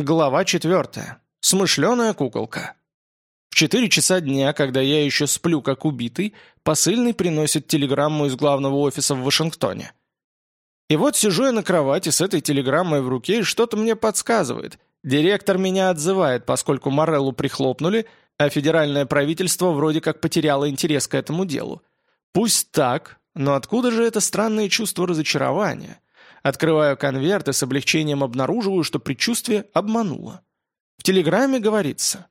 Глава четвертая. Смышленая куколка. В четыре часа дня, когда я еще сплю как убитый, посыльный приносит телеграмму из главного офиса в Вашингтоне. И вот сижу я на кровати с этой телеграммой в руке, и что-то мне подсказывает. Директор меня отзывает, поскольку Мореллу прихлопнули, а федеральное правительство вроде как потеряло интерес к этому делу. Пусть так, но откуда же это странное чувство разочарования? Открываю конверт и с облегчением обнаруживаю, что предчувствие обмануло. В телеграмме говорится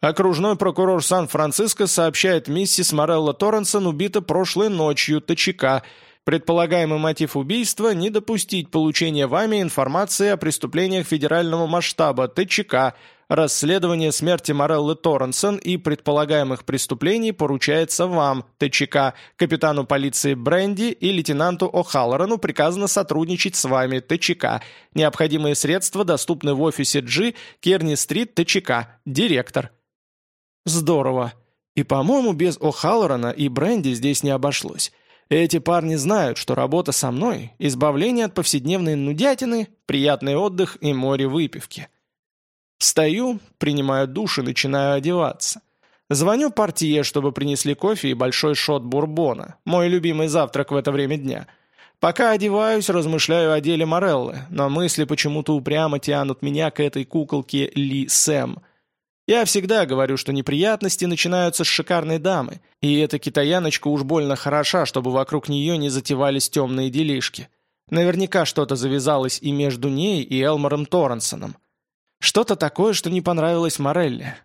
«Окружной прокурор Сан-Франциско сообщает миссис Морелла Торренсон убита прошлой ночью ТЧК. Предполагаемый мотив убийства – не допустить получения вами информации о преступлениях федерального масштаба ТЧК, Расследование смерти Мореллы Торренсон и предполагаемых преступлений поручается вам, ТЧК, капитану полиции Бренди и лейтенанту О'Халлорану приказано сотрудничать с вами, ТЧК. Необходимые средства доступны в офисе G, Керни-стрит, ТЧК, директор. Здорово. И, по-моему, без О'Халлорана и Бренди здесь не обошлось. Эти парни знают, что работа со мной – избавление от повседневной нудятины, приятный отдых и море выпивки. Встаю, принимаю душ и начинаю одеваться. Звоню портье, чтобы принесли кофе и большой шот бурбона, мой любимый завтрак в это время дня. Пока одеваюсь, размышляю о деле Мореллы, но мысли почему-то упрямо тянут меня к этой куколке Ли Сэм. Я всегда говорю, что неприятности начинаются с шикарной дамы, и эта китаяночка уж больно хороша, чтобы вокруг нее не затевались темные делишки. Наверняка что-то завязалось и между ней и Элмором Торренсоном. Что-то такое, что не понравилось Морелле.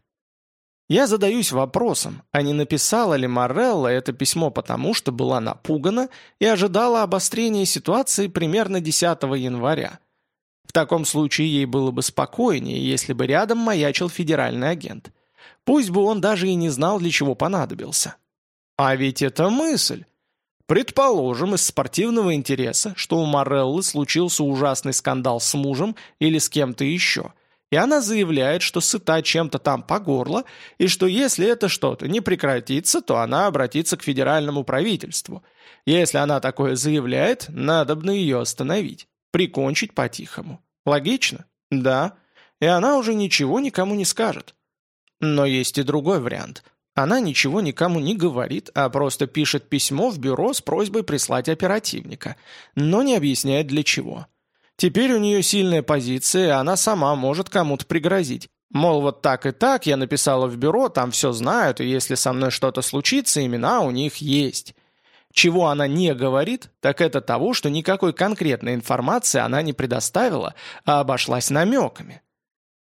Я задаюсь вопросом, а не написала ли Морелла это письмо потому, что была напугана и ожидала обострения ситуации примерно 10 января. В таком случае ей было бы спокойнее, если бы рядом маячил федеральный агент. Пусть бы он даже и не знал, для чего понадобился. А ведь это мысль. Предположим, из спортивного интереса, что у Мореллы случился ужасный скандал с мужем или с кем-то еще – и она заявляет, что сыта чем-то там по горло, и что если это что-то не прекратится, то она обратится к федеральному правительству. Если она такое заявляет, надо бы ее остановить, прикончить по-тихому. Логично? Да. И она уже ничего никому не скажет. Но есть и другой вариант. Она ничего никому не говорит, а просто пишет письмо в бюро с просьбой прислать оперативника, но не объясняет для чего. Теперь у нее сильная позиция, и она сама может кому-то пригрозить. Мол, вот так и так, я написала в бюро, там все знают, и если со мной что-то случится, имена у них есть. Чего она не говорит, так это того, что никакой конкретной информации она не предоставила, а обошлась намеками.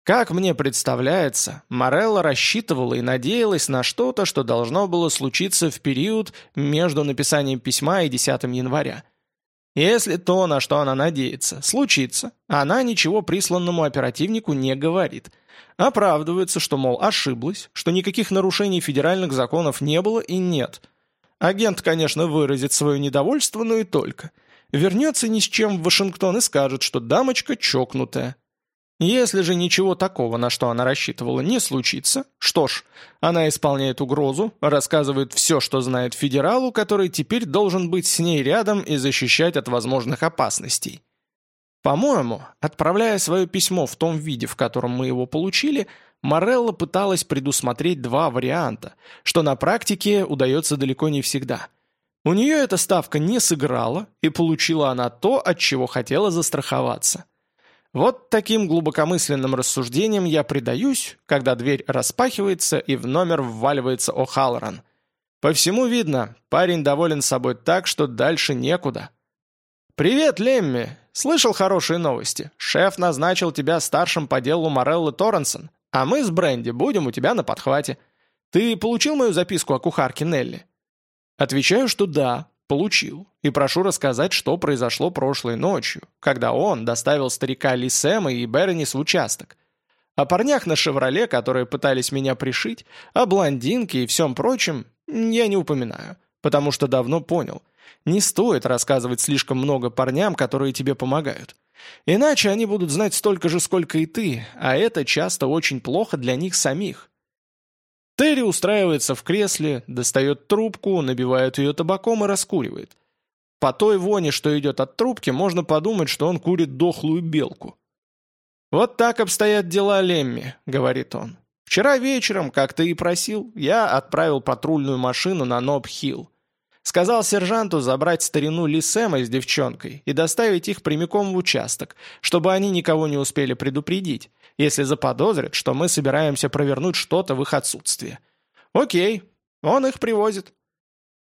Как мне представляется, Морелла рассчитывала и надеялась на что-то, что должно было случиться в период между написанием письма и 10 января. Если то, на что она надеется, случится, она ничего присланному оперативнику не говорит. Оправдывается, что, мол, ошиблась, что никаких нарушений федеральных законов не было и нет. Агент, конечно, выразит свое недовольство, но и только. Вернется ни с чем в Вашингтон и скажет, что дамочка чокнутая. Если же ничего такого, на что она рассчитывала, не случится, что ж, она исполняет угрозу, рассказывает все, что знает федералу, который теперь должен быть с ней рядом и защищать от возможных опасностей. По-моему, отправляя свое письмо в том виде, в котором мы его получили, Морелла пыталась предусмотреть два варианта, что на практике удается далеко не всегда. У нее эта ставка не сыграла, и получила она то, от чего хотела застраховаться – вот таким глубокомысленным рассуждением я предаюсь, когда дверь распахивается и в номер вваливается О'Халлоран. По всему видно, парень доволен собой так, что дальше некуда. «Привет, Лемми! Слышал хорошие новости. Шеф назначил тебя старшим по делу Мореллы Торренсон, а мы с Бренди будем у тебя на подхвате. Ты получил мою записку о кухарке Нелли?» Отвечаю, что да, Получил. И прошу рассказать, что произошло прошлой ночью, когда он доставил старика Ли Сэма и Бернис в участок. О парнях на «Шевроле», которые пытались меня пришить, о блондинке и всем прочем я не упоминаю, потому что давно понял. Не стоит рассказывать слишком много парням, которые тебе помогают. Иначе они будут знать столько же, сколько и ты, а это часто очень плохо для них самих. Терри устраивается в кресле, достает трубку, набивает ее табаком и раскуривает. По той воне, что идет от трубки, можно подумать, что он курит дохлую белку. «Вот так обстоят дела Лемми», — говорит он. «Вчера вечером, как ты и просил, я отправил патрульную машину на Ноб-Хилл. Сказал сержанту забрать старину Ли Сэма с девчонкой и доставить их прямиком в участок, чтобы они никого не успели предупредить, если заподозрят, что мы собираемся провернуть что-то в их отсутствие. Окей, он их привозит.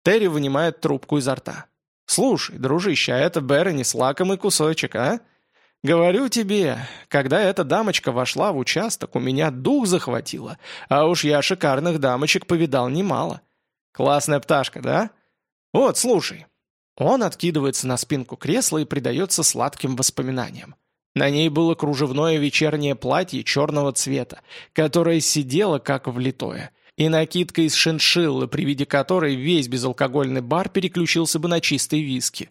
Терри вынимает трубку изо рта. «Слушай, дружище, а это Берни с лакомый кусочек, а? Говорю тебе, когда эта дамочка вошла в участок, у меня дух захватило, а уж я шикарных дамочек повидал немало. Классная пташка, да? Вот, слушай». Он откидывается на спинку кресла и предается сладким воспоминаниям. На ней было кружевное вечернее платье черного цвета, которое сидело как влитое, и накидка из шиншиллы, при виде которой весь безалкогольный бар переключился бы на чистые виски.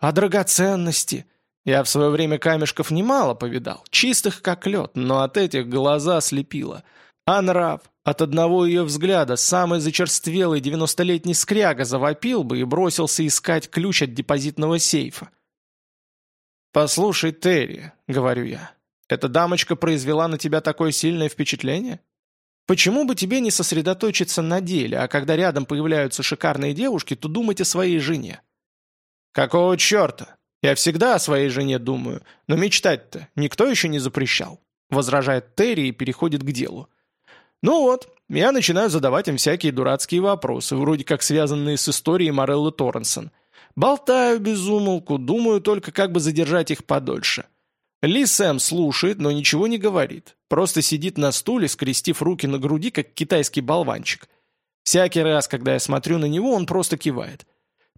А драгоценности? Я в свое время камешков немало повидал, чистых как лед, но от этих глаза слепило. А нрав? От одного ее взгляда самый зачерствелый девяностолетний скряга завопил бы и бросился искать ключ от депозитного сейфа. «Послушай, Терри», — говорю я, — «эта дамочка произвела на тебя такое сильное впечатление? Почему бы тебе не сосредоточиться на деле, а когда рядом появляются шикарные девушки, то думать о своей жене?» «Какого черта? Я всегда о своей жене думаю, но мечтать-то никто еще не запрещал», — возражает Терри и переходит к делу. Ну вот, я начинаю задавать им всякие дурацкие вопросы, вроде как связанные с историей Мореллы Торренсон. Болтаю без умолку, думаю только, как бы задержать их подольше. Ли Сэм слушает, но ничего не говорит. Просто сидит на стуле, скрестив руки на груди, как китайский болванчик. Всякий раз, когда я смотрю на него, он просто кивает.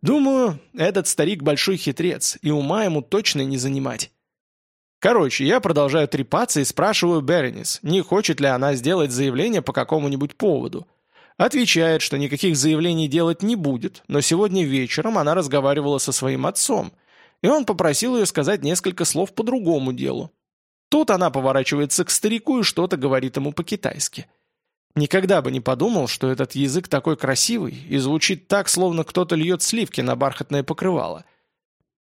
Думаю, этот старик большой хитрец, и ума ему точно не занимать. Короче, я продолжаю трепаться и спрашиваю Беренис, не хочет ли она сделать заявление по какому-нибудь поводу. Отвечает, что никаких заявлений делать не будет, но сегодня вечером она разговаривала со своим отцом, и он попросил ее сказать несколько слов по другому делу. Тут она поворачивается к старику и что-то говорит ему по-китайски. Никогда бы не подумал, что этот язык такой красивый и звучит так, словно кто-то льет сливки на бархатное покрывало.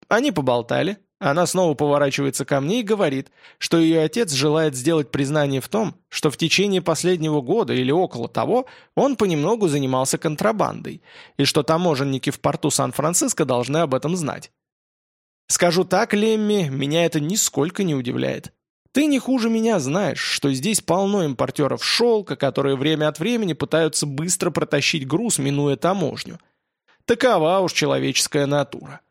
Они поболтали, она снова поворачивается ко мне и говорит, что ее отец желает сделать признание в том, что в течение последнего года или около того он понемногу занимался контрабандой, и что таможенники в порту Сан-Франциско должны об этом знать. Скажу так, Лемми, меня это нисколько не удивляет. Ты не хуже меня знаешь, что здесь полно импортеров шелка, которые время от времени пытаются быстро протащить груз, минуя таможню. Такова уж человеческая натура.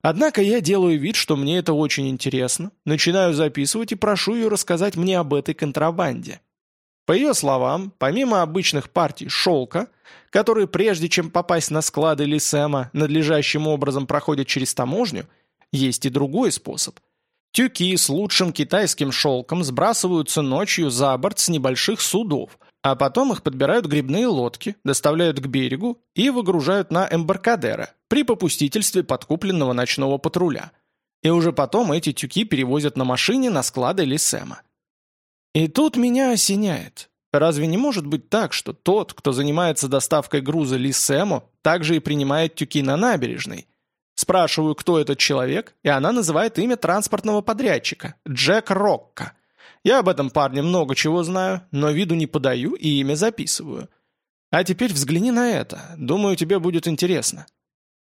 Однако я делаю вид, что мне это очень интересно, начинаю записывать и прошу ее рассказать мне об этой контрабанде. По ее словам, помимо обычных партий шелка, которые прежде чем попасть на склады Лисема надлежащим образом проходят через таможню, есть и другой способ. Тюки с лучшим китайским шелком сбрасываются ночью за борт с небольших судов, а потом их подбирают грибные лодки, доставляют к берегу и выгружают на эмбаркадера при попустительстве подкупленного ночного патруля. И уже потом эти тюки перевозят на машине на склады Лисема. И тут меня осеняет. Разве не может быть так, что тот, кто занимается доставкой груза Лисему, также и принимает тюки на набережной? Спрашиваю, кто этот человек, и она называет имя транспортного подрядчика – Джек Рокко. Я об этом парне много чего знаю, но виду не подаю и имя записываю. А теперь взгляни на это. Думаю, тебе будет интересно.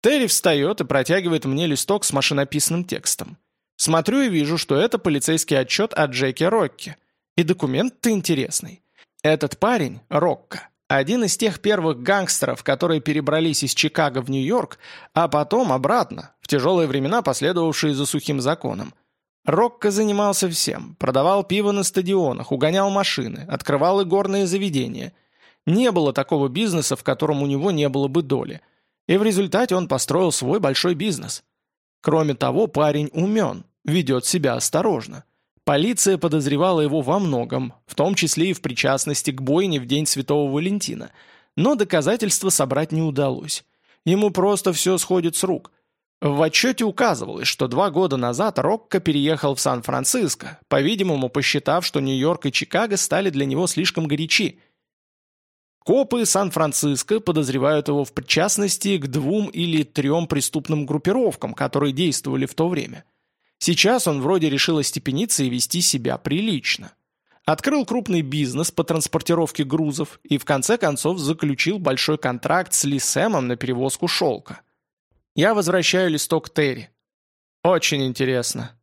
Терри встает и протягивает мне листок с машинописным текстом. Смотрю и вижу, что это полицейский отчет о Джеке Рокке. И документ-то интересный. Этот парень, Рокко, один из тех первых гангстеров, которые перебрались из Чикаго в Нью-Йорк, а потом обратно, в тяжелые времена, последовавшие за сухим законом. Рокко занимался всем. Продавал пиво на стадионах, угонял машины, открывал игорные заведения. Не было такого бизнеса, в котором у него не было бы доли. И в результате он построил свой большой бизнес. Кроме того, парень умен, ведет себя осторожно. Полиция подозревала его во многом, в том числе и в причастности к бойне в день Святого Валентина. Но доказательства собрать не удалось. Ему просто все сходит с рук – в отчете указывалось, что два года назад Рокко переехал в Сан-Франциско, по-видимому, посчитав, что Нью-Йорк и Чикаго стали для него слишком горячи. Копы Сан-Франциско подозревают его в причастности к двум или трем преступным группировкам, которые действовали в то время. Сейчас он вроде решил остепениться и вести себя прилично. Открыл крупный бизнес по транспортировке грузов и в конце концов заключил большой контракт с Ли Сэмом на перевозку шелка. Я возвращаю листок Терри. Очень интересно.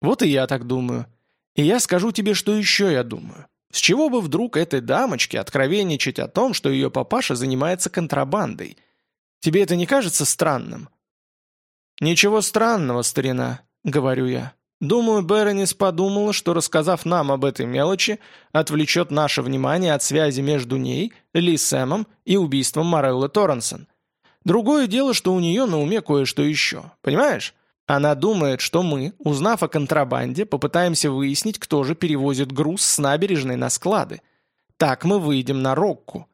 Вот и я так думаю. И я скажу тебе, что еще я думаю. С чего бы вдруг этой дамочке откровенничать о том, что ее папаша занимается контрабандой? Тебе это не кажется странным? «Ничего странного, старина», — говорю я. Думаю, Беронис подумала, что, рассказав нам об этой мелочи, отвлечет наше внимание от связи между ней, Ли Сэмом и убийством Мореллы Торренсон. Другое дело, что у нее на уме кое-что еще. Понимаешь? Она думает, что мы, узнав о контрабанде, попытаемся выяснить, кто же перевозит груз с набережной на склады. Так мы выйдем на Рокку.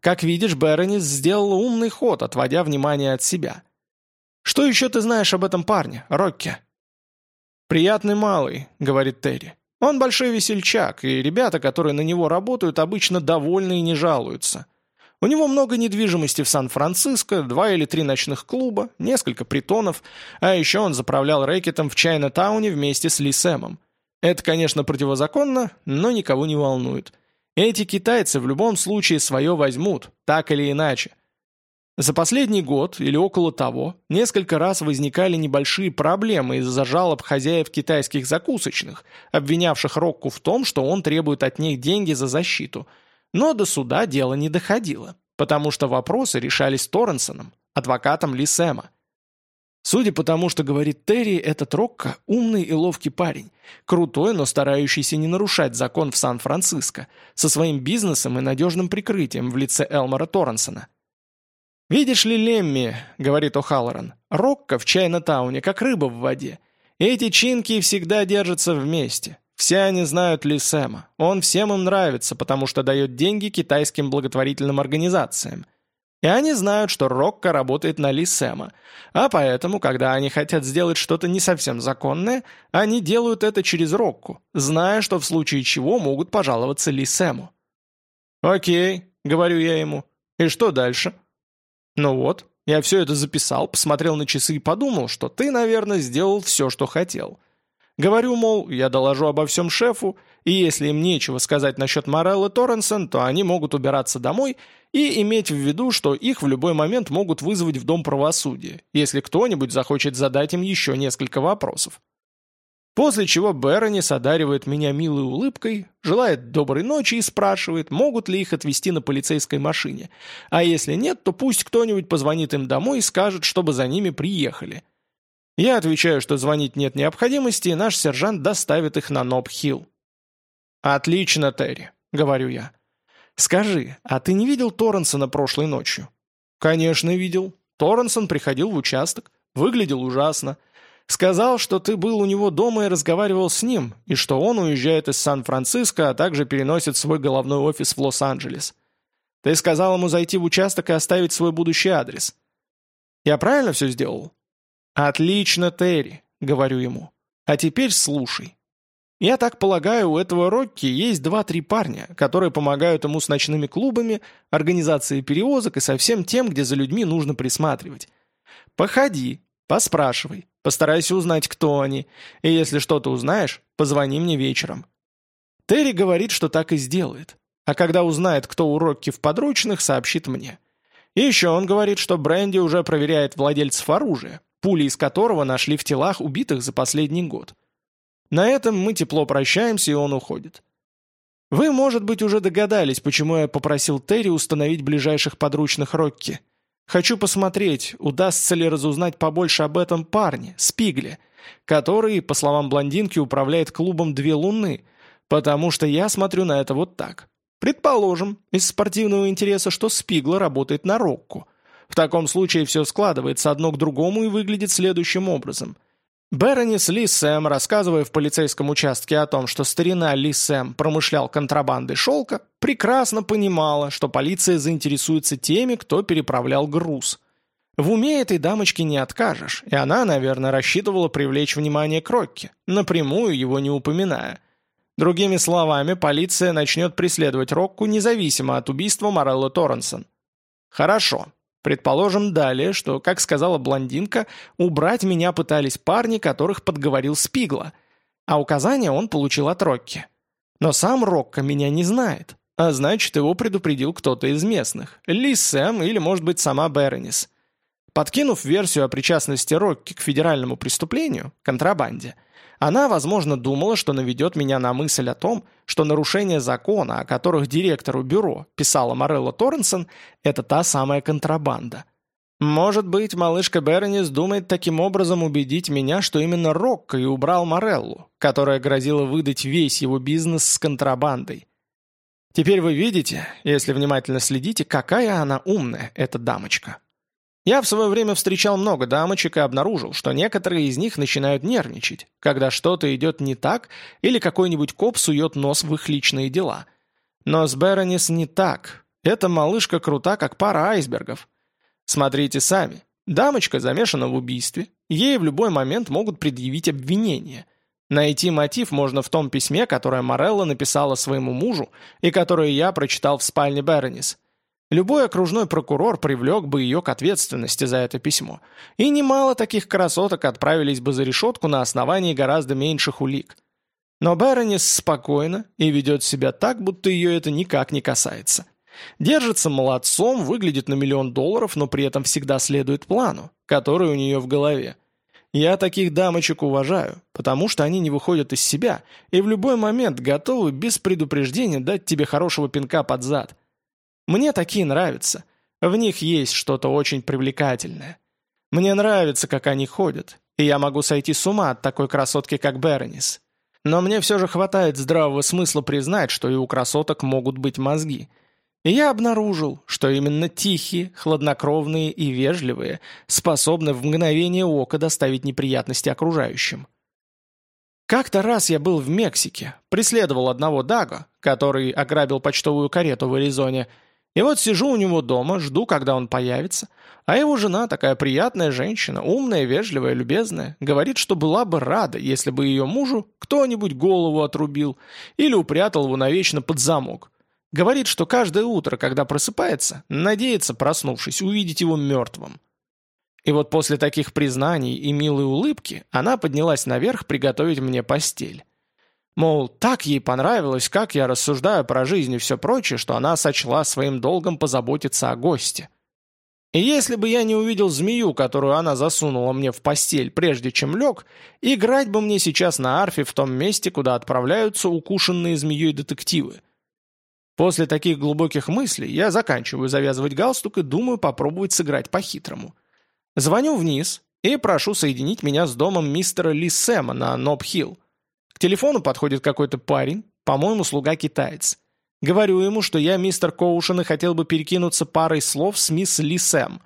Как видишь, Беронис сделала умный ход, отводя внимание от себя. Что еще ты знаешь об этом парне, Рокки?» «Приятный малый», — говорит Терри. «Он большой весельчак, и ребята, которые на него работают, обычно довольны и не жалуются. У него много недвижимости в Сан-Франциско, два или три ночных клуба, несколько притонов, а еще он заправлял рэкетом в Чайна-тауне вместе с Ли Сэмом. Это, конечно, противозаконно, но никого не волнует. Эти китайцы в любом случае свое возьмут, так или иначе. За последний год или около того несколько раз возникали небольшие проблемы из-за жалоб хозяев китайских закусочных, обвинявших Рокку в том, что он требует от них деньги за защиту. Но до суда дело не доходило, потому что вопросы решались Торренсоном, адвокатом Ли Сэма. Судя по тому, что говорит Терри, этот Рокко – умный и ловкий парень, крутой, но старающийся не нарушать закон в Сан-Франциско, со своим бизнесом и надежным прикрытием в лице Элмора Торренсона – «Видишь ли, Лемми, — говорит О'Халлоран, — Рокко в Чайна-тауне, как рыба в воде. Эти чинки всегда держатся вместе. Все они знают Ли Сэма. Он всем им нравится, потому что дает деньги китайским благотворительным организациям. И они знают, что Рокко работает на Ли Сэма. А поэтому, когда они хотят сделать что-то не совсем законное, они делают это через Рокку, зная, что в случае чего могут пожаловаться Ли Сэму. «Окей», — говорю я ему. «И что дальше?» Ну вот, я все это записал, посмотрел на часы и подумал, что ты, наверное, сделал все, что хотел. Говорю, мол, я доложу обо всем шефу, и если им нечего сказать насчет Мореллы Торренсон, то они могут убираться домой и иметь в виду, что их в любой момент могут вызвать в Дом правосудия, если кто-нибудь захочет задать им еще несколько вопросов. После чего Беронис одаривает меня милой улыбкой, желает доброй ночи и спрашивает, могут ли их отвезти на полицейской машине. А если нет, то пусть кто-нибудь позвонит им домой и скажет, чтобы за ними приехали. Я отвечаю, что звонить нет необходимости, и наш сержант доставит их на Ноб-Хилл. «Отлично, Терри», — говорю я. «Скажи, а ты не видел Торренсона прошлой ночью?» «Конечно, видел. Торренсон приходил в участок. Выглядел ужасно. Сказал, что ты был у него дома и разговаривал с ним, и что он уезжает из Сан-Франциско, а также переносит свой головной офис в Лос-Анджелес. Ты сказал ему зайти в участок и оставить свой будущий адрес. Я правильно все сделал? Отлично, Терри, говорю ему. А теперь слушай. Я так полагаю, у этого Рокки есть два-три парня, которые помогают ему с ночными клубами, организацией перевозок и со всем тем, где за людьми нужно присматривать. Походи, поспрашивай, Постарайся узнать, кто они, и если что-то узнаешь, позвони мне вечером». Терри говорит, что так и сделает, а когда узнает, кто у Рокки в подручных, сообщит мне. И еще он говорит, что Бренди уже проверяет владельцев оружия, пули из которого нашли в телах убитых за последний год. На этом мы тепло прощаемся, и он уходит. Вы, может быть, уже догадались, почему я попросил Терри установить ближайших подручных Рокки – Хочу посмотреть, удастся ли разузнать побольше об этом парне, Спигле, который, по словам блондинки, управляет клубом «Две луны», потому что я смотрю на это вот так. Предположим, из спортивного интереса, что Спигла работает на Рокку. В таком случае все складывается одно к другому и выглядит следующим образом – Беронис Ли Сэм, рассказывая в полицейском участке о том, что старина Ли Сэм промышлял контрабандой шелка, прекрасно понимала, что полиция заинтересуется теми, кто переправлял груз. В уме этой дамочки не откажешь, и она, наверное, рассчитывала привлечь внимание Крокки, напрямую его не упоминая. Другими словами, полиция начнет преследовать Рокку независимо от убийства Мореллы Торренсон. Хорошо. Предположим далее, что, как сказала блондинка, убрать меня пытались парни, которых подговорил Спигла, а указания он получил от Рокки. Но сам Рокко меня не знает, а значит, его предупредил кто-то из местных, Ли Сэм или, может быть, сама Беронис. Подкинув версию о причастности Рокки к федеральному преступлению, контрабанде, она, возможно, думала, что наведет меня на мысль о том, что нарушение закона, о которых директору бюро писала Морелла Торренсон, это та самая контрабанда. Может быть, малышка Бернис думает таким образом убедить меня, что именно Рокко и убрал Мореллу, которая грозила выдать весь его бизнес с контрабандой. Теперь вы видите, если внимательно следите, какая она умная, эта дамочка. Я в свое время встречал много дамочек и обнаружил, что некоторые из них начинают нервничать, когда что-то идет не так или какой-нибудь коп сует нос в их личные дела. Но с Беронис не так. Эта малышка крута, как пара айсбергов. Смотрите сами. Дамочка замешана в убийстве. Ей в любой момент могут предъявить обвинение. Найти мотив можно в том письме, которое Морелла написала своему мужу и которое я прочитал в спальне Беронис. Любой окружной прокурор привлек бы ее к ответственности за это письмо. И немало таких красоток отправились бы за решетку на основании гораздо меньших улик. Но Беронис спокойно и ведет себя так, будто ее это никак не касается. Держится молодцом, выглядит на миллион долларов, но при этом всегда следует плану, который у нее в голове. Я таких дамочек уважаю, потому что они не выходят из себя и в любой момент готовы без предупреждения дать тебе хорошего пинка под зад – мне такие нравятся. В них есть что-то очень привлекательное. Мне нравится, как они ходят, и я могу сойти с ума от такой красотки, как Беронис. Но мне все же хватает здравого смысла признать, что и у красоток могут быть мозги. И я обнаружил, что именно тихие, хладнокровные и вежливые способны в мгновение ока доставить неприятности окружающим. Как-то раз я был в Мексике, преследовал одного Даго, который ограбил почтовую карету в Аризоне, и вот сижу у него дома, жду, когда он появится, а его жена, такая приятная женщина, умная, вежливая, любезная, говорит, что была бы рада, если бы ее мужу кто-нибудь голову отрубил или упрятал его навечно под замок. Говорит, что каждое утро, когда просыпается, надеется, проснувшись, увидеть его мертвым. И вот после таких признаний и милой улыбки она поднялась наверх приготовить мне постель. Мол, так ей понравилось, как я рассуждаю про жизнь и все прочее, что она сочла своим долгом позаботиться о госте. И если бы я не увидел змею, которую она засунула мне в постель, прежде чем лег, играть бы мне сейчас на арфе в том месте, куда отправляются укушенные змеей детективы. После таких глубоких мыслей я заканчиваю завязывать галстук и думаю попробовать сыграть по-хитрому. Звоню вниз и прошу соединить меня с домом мистера Ли Сэма на Ноб-Хилл телефону подходит какой-то парень, по-моему, слуга-китаец. Говорю ему, что я мистер Коушен и хотел бы перекинуться парой слов с мисс Ли Сэм.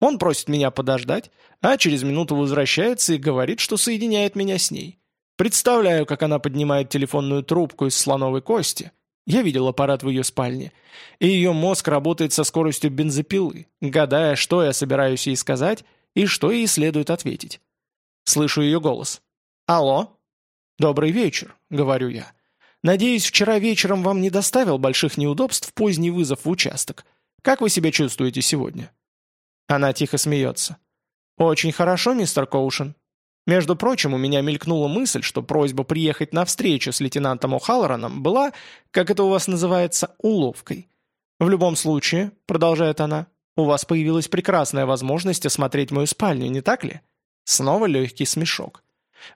Он просит меня подождать, а через минуту возвращается и говорит, что соединяет меня с ней. Представляю, как она поднимает телефонную трубку из слоновой кости. Я видел аппарат в ее спальне. И ее мозг работает со скоростью бензопилы, гадая, что я собираюсь ей сказать и что ей следует ответить. Слышу ее голос. «Алло?» «Добрый вечер», — говорю я. «Надеюсь, вчера вечером вам не доставил больших неудобств поздний вызов в участок. Как вы себя чувствуете сегодня?» Она тихо смеется. «Очень хорошо, мистер Коушен. Между прочим, у меня мелькнула мысль, что просьба приехать на встречу с лейтенантом О'Халлораном была, как это у вас называется, уловкой. В любом случае, продолжает она, у вас появилась прекрасная возможность осмотреть мою спальню, не так ли? Снова легкий смешок.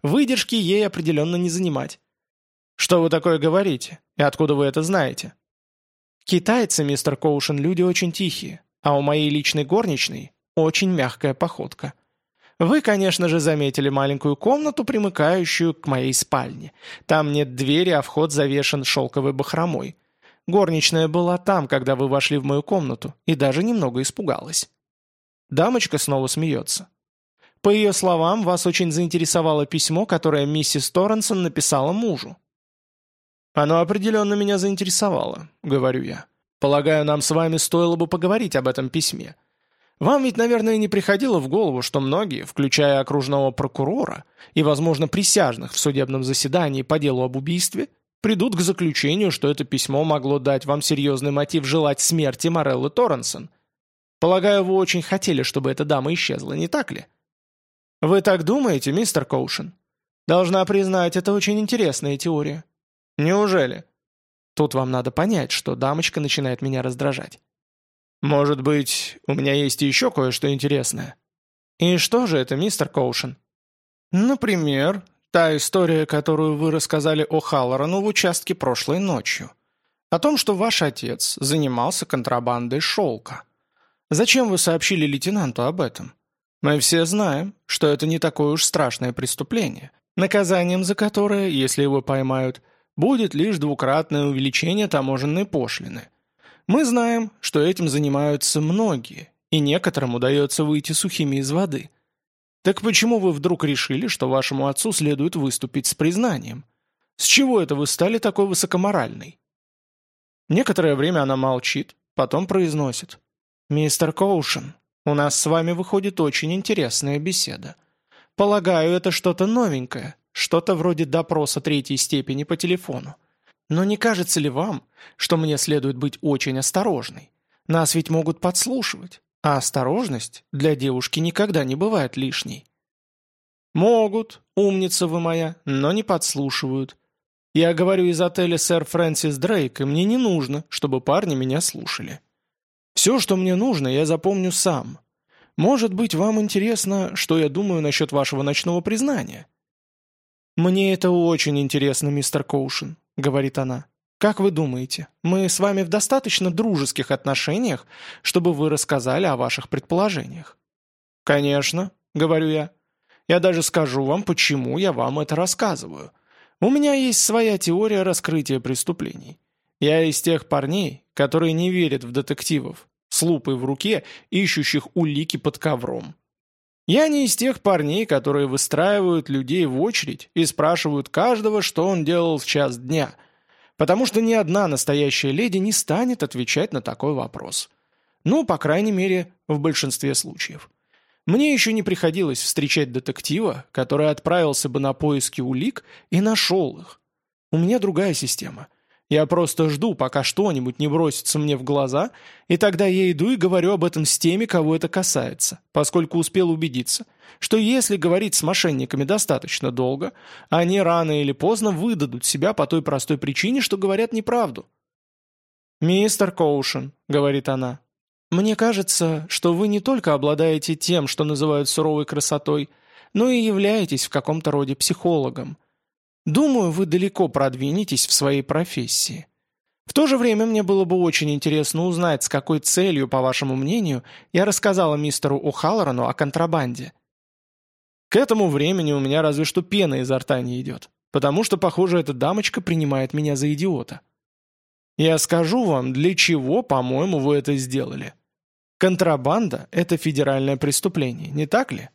Выдержки ей определенно не занимать. «Что вы такое говорите? И откуда вы это знаете?» «Китайцы, мистер Коушен, люди очень тихие, а у моей личной горничной очень мягкая походка. Вы, конечно же, заметили маленькую комнату, примыкающую к моей спальне. Там нет двери, а вход завешен шелковой бахромой. Горничная была там, когда вы вошли в мою комнату, и даже немного испугалась». Дамочка снова смеется. По ее словам, вас очень заинтересовало письмо, которое миссис Торренсон написала мужу. «Оно определенно меня заинтересовало», — говорю я. «Полагаю, нам с вами стоило бы поговорить об этом письме. Вам ведь, наверное, не приходило в голову, что многие, включая окружного прокурора и, возможно, присяжных в судебном заседании по делу об убийстве, придут к заключению, что это письмо могло дать вам серьезный мотив желать смерти Мореллы Торренсон. Полагаю, вы очень хотели, чтобы эта дама исчезла, не так ли? Вы так думаете, мистер Коушен? Должна признать, это очень интересная теория. Неужели? Тут вам надо понять, что дамочка начинает меня раздражать. Может быть, у меня есть еще кое-что интересное. И что же это, мистер Коушен? Например, та история, которую вы рассказали о Халлорану в участке прошлой ночью. О том, что ваш отец занимался контрабандой шелка. Зачем вы сообщили лейтенанту об этом? Мы все знаем, что это не такое уж страшное преступление, наказанием за которое, если его поймают, будет лишь двукратное увеличение таможенной пошлины. Мы знаем, что этим занимаются многие, и некоторым удается выйти сухими из воды. Так почему вы вдруг решили, что вашему отцу следует выступить с признанием? С чего это вы стали такой высокоморальной? Некоторое время она молчит, потом произносит. «Мистер Коушен, у нас с вами выходит очень интересная беседа. Полагаю, это что-то новенькое, что-то вроде допроса третьей степени по телефону. Но не кажется ли вам, что мне следует быть очень осторожной? Нас ведь могут подслушивать, а осторожность для девушки никогда не бывает лишней. Могут, умница вы моя, но не подслушивают. Я говорю из отеля «Сэр Фрэнсис Дрейк», и мне не нужно, чтобы парни меня слушали. Все, что мне нужно, я запомню сам. Может быть, вам интересно, что я думаю насчет вашего ночного признания?» «Мне это очень интересно, мистер Коушен», — говорит она. «Как вы думаете, мы с вами в достаточно дружеских отношениях, чтобы вы рассказали о ваших предположениях?» «Конечно», — говорю я. «Я даже скажу вам, почему я вам это рассказываю. У меня есть своя теория раскрытия преступлений. Я из тех парней, которые не верят в детективов, с лупой в руке, ищущих улики под ковром. Я не из тех парней, которые выстраивают людей в очередь и спрашивают каждого, что он делал в час дня, потому что ни одна настоящая леди не станет отвечать на такой вопрос. Ну, по крайней мере, в большинстве случаев. Мне еще не приходилось встречать детектива, который отправился бы на поиски улик и нашел их. У меня другая система. Я просто жду, пока что-нибудь не бросится мне в глаза, и тогда я иду и говорю об этом с теми, кого это касается, поскольку успел убедиться, что если говорить с мошенниками достаточно долго, они рано или поздно выдадут себя по той простой причине, что говорят неправду. «Мистер Коушен», — говорит она, — «мне кажется, что вы не только обладаете тем, что называют суровой красотой, но и являетесь в каком-то роде психологом». Думаю, вы далеко продвинетесь в своей профессии. В то же время мне было бы очень интересно узнать, с какой целью, по вашему мнению, я рассказала мистеру О'Халлорану о контрабанде. К этому времени у меня разве что пена изо рта не идет, потому что, похоже, эта дамочка принимает меня за идиота. Я скажу вам, для чего, по-моему, вы это сделали. Контрабанда – это федеральное преступление, не так ли?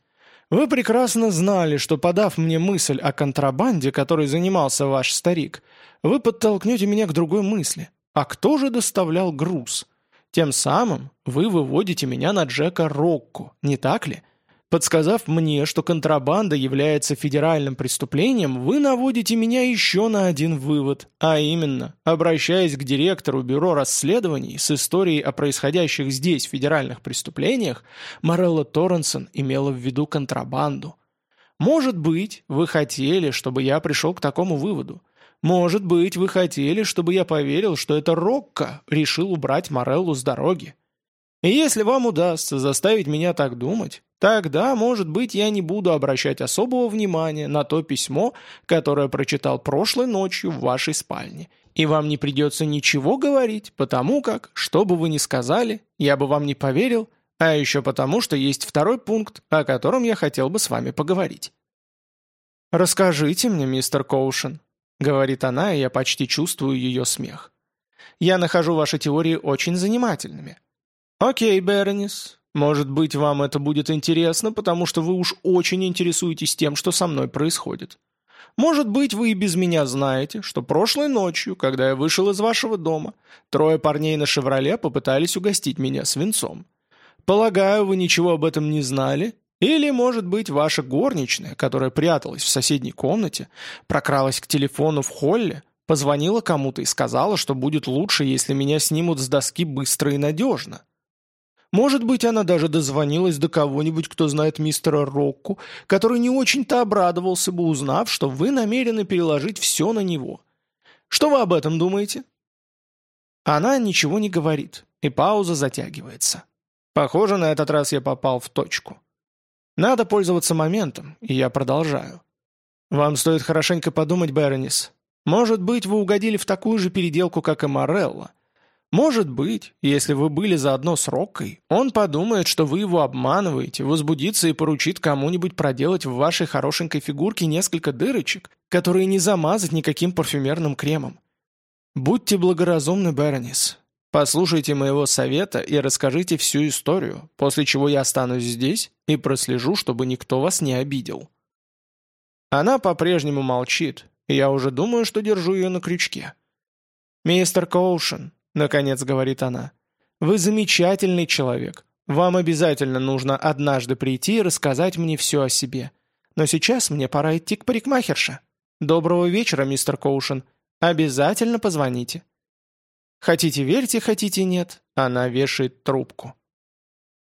Вы прекрасно знали, что подав мне мысль о контрабанде, которой занимался ваш старик, вы подтолкнете меня к другой мысли. А кто же доставлял груз? Тем самым вы выводите меня на Джека Рокку, не так ли? Подсказав мне, что контрабанда является федеральным преступлением, вы наводите меня еще на один вывод, а именно, обращаясь к директору Бюро расследований с историей о происходящих здесь федеральных преступлениях, Морелла Торренсон имела в виду контрабанду. Может быть, вы хотели, чтобы я пришел к такому выводу. Может быть, вы хотели, чтобы я поверил, что это Рокко решил убрать Мореллу с дороги. И если вам удастся заставить меня так думать, Тогда, может быть, я не буду обращать особого внимания на то письмо, которое прочитал прошлой ночью в вашей спальне. И вам не придется ничего говорить, потому как, что бы вы ни сказали, я бы вам не поверил, а еще потому, что есть второй пункт, о котором я хотел бы с вами поговорить. «Расскажите мне, мистер Коушен», — говорит она, и я почти чувствую ее смех. «Я нахожу ваши теории очень занимательными». «Окей, Бернис, может быть, вам это будет интересно, потому что вы уж очень интересуетесь тем, что со мной происходит. Может быть, вы и без меня знаете, что прошлой ночью, когда я вышел из вашего дома, трое парней на «Шевроле» попытались угостить меня свинцом. Полагаю, вы ничего об этом не знали? Или, может быть, ваша горничная, которая пряталась в соседней комнате, прокралась к телефону в холле, позвонила кому-то и сказала, что будет лучше, если меня снимут с доски быстро и надежно? Может быть, она даже дозвонилась до кого-нибудь, кто знает мистера Рокку, который не очень-то обрадовался бы, узнав, что вы намерены переложить все на него. Что вы об этом думаете?» Она ничего не говорит, и пауза затягивается. Похоже, на этот раз я попал в точку. Надо пользоваться моментом, и я продолжаю. Вам стоит хорошенько подумать, Беронис. Может быть, вы угодили в такую же переделку, как и Морелло. Может быть, если вы были заодно с Роккой, он подумает, что вы его обманываете, возбудится и поручит кому-нибудь проделать в вашей хорошенькой фигурке несколько дырочек, которые не замазать никаким парфюмерным кремом. Будьте благоразумны, Беронис. Послушайте моего совета и расскажите всю историю, после чего я останусь здесь и прослежу, чтобы никто вас не обидел. Она по-прежнему молчит, и я уже думаю, что держу ее на крючке. «Мистер Коушен», — наконец говорит она, — «вы замечательный человек. Вам обязательно нужно однажды прийти и рассказать мне все о себе. Но сейчас мне пора идти к парикмахерше. Доброго вечера, мистер Коушен. Обязательно позвоните». Хотите верьте, хотите нет, она вешает трубку.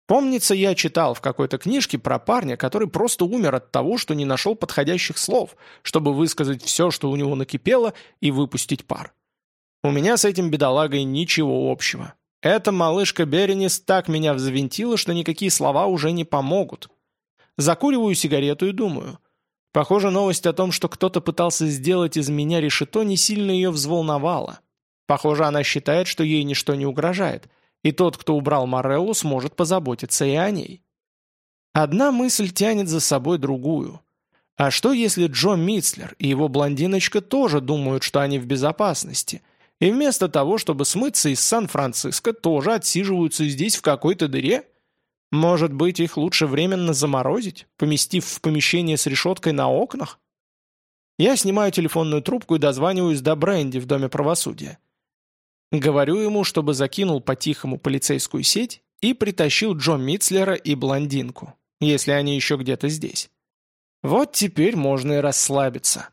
Помнится, я читал в какой-то книжке про парня, который просто умер от того, что не нашел подходящих слов, чтобы высказать все, что у него накипело, и выпустить пар. У меня с этим бедолагой ничего общего. Эта малышка Беренис так меня взвинтила, что никакие слова уже не помогут. Закуриваю сигарету и думаю. Похоже, новость о том, что кто-то пытался сделать из меня решето, не сильно ее взволновала. Похоже, она считает, что ей ничто не угрожает, и тот, кто убрал Мореллу, сможет позаботиться и о ней. Одна мысль тянет за собой другую. А что, если Джо Митцлер и его блондиночка тоже думают, что они в безопасности, и вместо того, чтобы смыться из Сан-Франциско, тоже отсиживаются здесь в какой-то дыре? Может быть, их лучше временно заморозить, поместив в помещение с решеткой на окнах? Я снимаю телефонную трубку и дозваниваюсь до Бренди в Доме правосудия. Говорю ему, чтобы закинул по-тихому полицейскую сеть и притащил Джо Митцлера и блондинку, если они еще где-то здесь. Вот теперь можно и расслабиться.